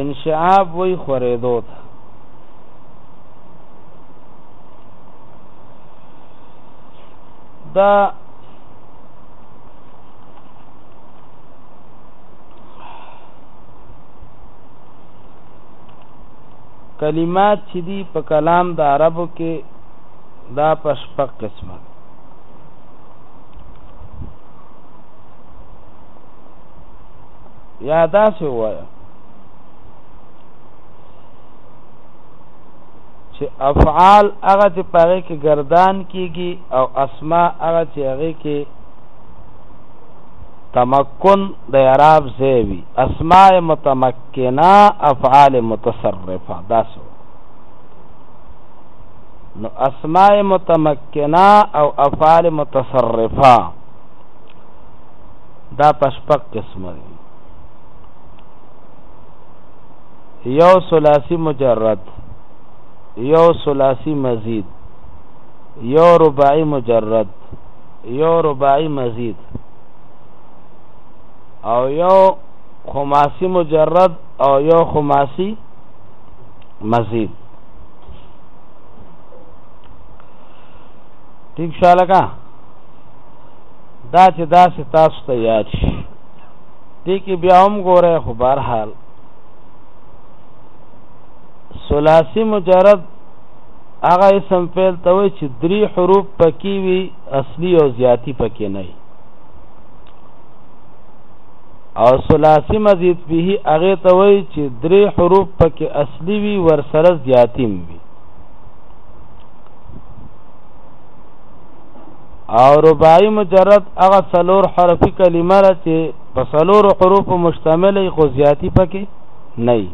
انشعاب وی خوریدو ته دا کلمات چې دی په کلام د عربو کې دا په شپږ قسمه یا داسې وایه چې افعال هغه چې پاره کې گردان کیږي او اسماء هغه چې هغه کې تمکن د اعراب زیوی اسماء متمکنه افعال متصرفه داسو نو اسماء متمکنه او افعال متصرفه دا په شپږ قسمه دي. یو ثلاثي مجرد یو ثلاثي مزید یو رباعي مجرد یو رباعي مزید او یو خماسي مجرد او یو خماسي مزید ٹھیک شاله کا دا چې داسې تاسو ته یاد شي دې کې بیا هم ګوره خو بهر حال ثلاثي مجرد هغه اسم فعل ته وي چې درې حروف پکې وي اصلي او زیاتی پکې نه او ثلاثي مزید به هغه ته وي چې درې حروف پکې اصلي وي ور سره زیاتیم وي او رباعي مجرد هغه څلور حرفي کلمه ده چې په څلورو حروفو مشتمل وي خو زیاتی پکې نه وي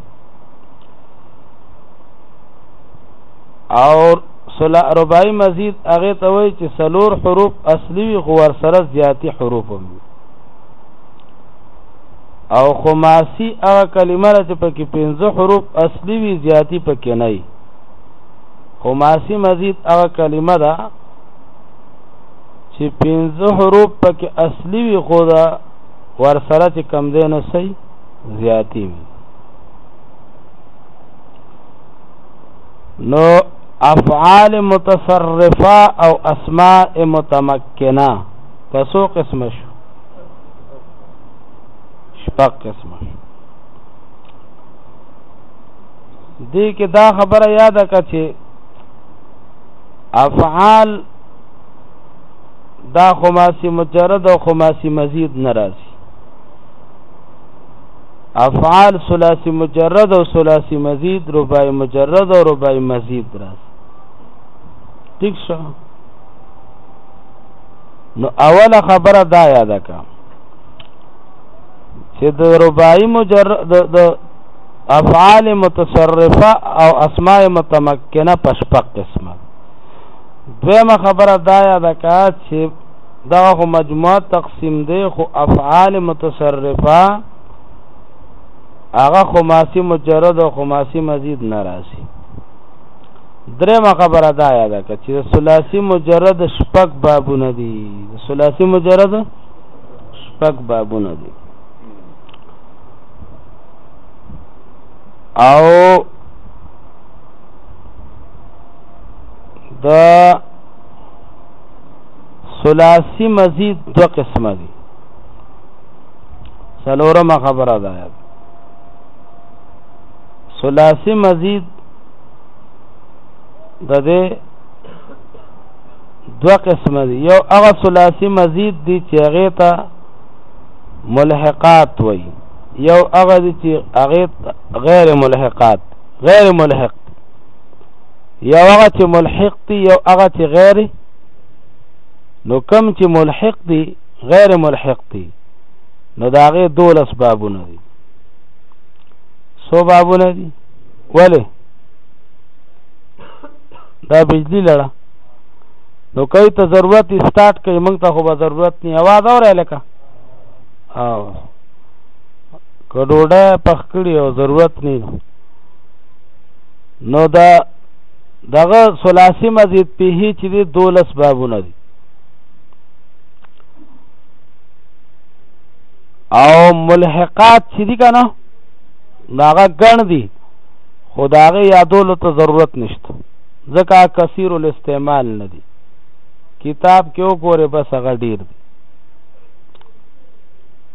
او رباعي مزید هغه ته وایي چې څلور حروف اصلي وي خو ورسره زیاتی حروف هم او خماسي هغه کلمه ده چې پکې پنځه حروف اصلي وي زیاتی پکې نه وي خماسي مزید هغه کلمه ده چې پنځه حروف پکې اصلي وي خو دا ورسره چې کم دی نو سي زیاتی وي نو افعال متصرفه او اسماء متمکنه پسو قسم شو شپږ قسم شو دې کې دا خبره یاده کړه چې افعال دا خماسي مجرد او خماسي مزید ناراضي افعال ثلاثي مجرد او ثلاثي مزید رباعي مجرد او رباعي مزید راځي ٹھیک شو نو اوله خبره دا یاد کا چې د رباعي مجرد د افعال متصرفه او اسماء متمکنه پشپق قسمه دویمه خبره دا یاد کا چې دا خو مجموعه تقسیم دی خو افعال متصرفه هغه خماسی مجرد او خماسی مزید ناراضي درېمه خبره دا یاد کا چې ثلاثي مجرد شپږ بابونه دي ثلاثي مجرد شپږ بابونه دي او د ثلاثي مزید دو قسمه دي څلورمه خبره ده ثلاثي مزید د دې دو قسمه دي یو هغه ثلاثي مزید دي چې هغه ته ملحقات وایي یو هغه دي چې هغه غیر ملحقات غیر ملحق یو هغه چې ملحق دي یو هغه چې غیر نو کم چې ملحق دي غیر ملحق دي نو دا هغه دولس بابونه دي سو بابونه دي ولی دا بجلی لړه نو کوي ته ضرورت سٹارټ کوي موږ ته خو به ضرورت نه اواز اوره لکه او که ډوډۍ پخ کړي او ضرورت نه نو دا دغه ثلاثي مزید په هیڅ دي دولس بابونه دي او ملحقات چې دي کنه داغه ګڼ دي خو داغه یادولو ته ضرورت نشته ځکه کثیر الاستعمال نه دي کتاب کې وګوره بس هغه ډیر دی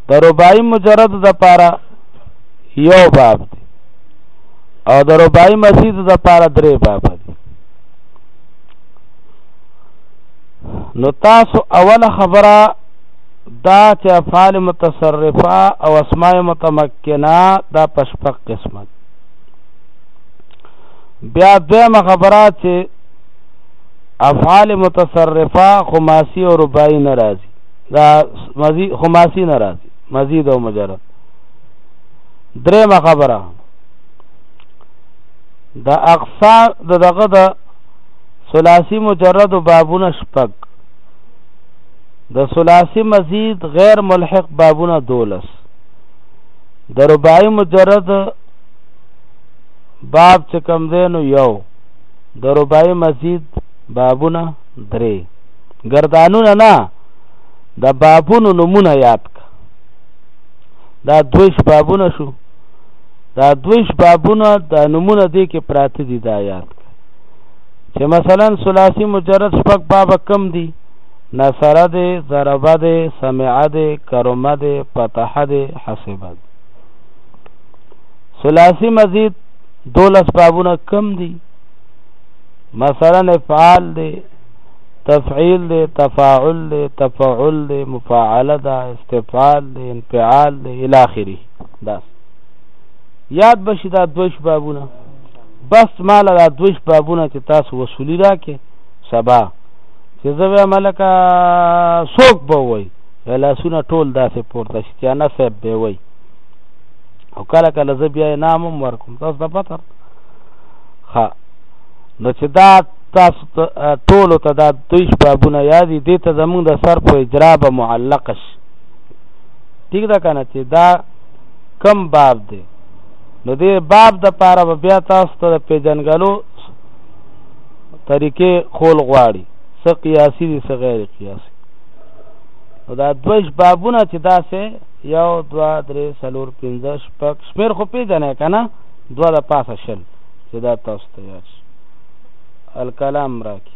د رباعي مجرد د پاره یو باب دی او د رباعي مسجد د پاره درې باب دی نو تاسو اوله خبره دا چې افعال متصرفه او اسماء متمکنه دا پشپق قسمت بیا دویمه خبره چې افعال متصرفه خماسی او رباعی ناراضي دا مزي خماسي نه راځي مزید او مجرد درېمه خبره د اقصا د دغه د ثلاثي مجرد بابونه شپږ د ثلاثي مزید غیر ملحق بابونه دولس د رباعي مجرد باب چې کم دی نو یو د رباعي مزید بابونه درې ګردانونه نه د بابونو نمونه یاد ک دا دویش بابونه شو دا دویش بابونه د نمونه دی کې پراته دي دا یاد ک چې مثلا ثلاثي مجرد شپږ باب کم دي نصره دی ضربه دی سمعه دی کرمه دی فتحه دی حسبه دی ثلاثي مزید دولس بابونه کم دي مثلا افعال دی تفعیل دی، تفاعل دی، تفعل دی، مفاعله ده، استفعال دی، انفعال دی الی اخره داس یاد بشي دا دویش بابونه بس مال دا دویش بابونه چې تاسو وصولی راکې سبا چې زه به ملکه سوک به وای لاسونه ټول داسې پورته شي چې انا صاحب به وای او کله کله زه بیا نامم ورکوم تاسو ته پته ښه نو چې دا تاسو ټولو ته دا دویش بابونه یادي دې ته زمونږ د سر په اجرا به معلق شي ټیک ده کنه چې دا کم باب دی نو دې باب د پاره به بیا تاسو ته د پیجنګلو طریقې خول غواړي څه قیاسي دي څه غیر قیاسي نو دا دویش بابونه چې دا سه یو دوا درې سلور پنځه شپږ شمیر خو پیژنې کنه دوا د پاسه شل چې دا تاسو ته یاد شي الکلام راکې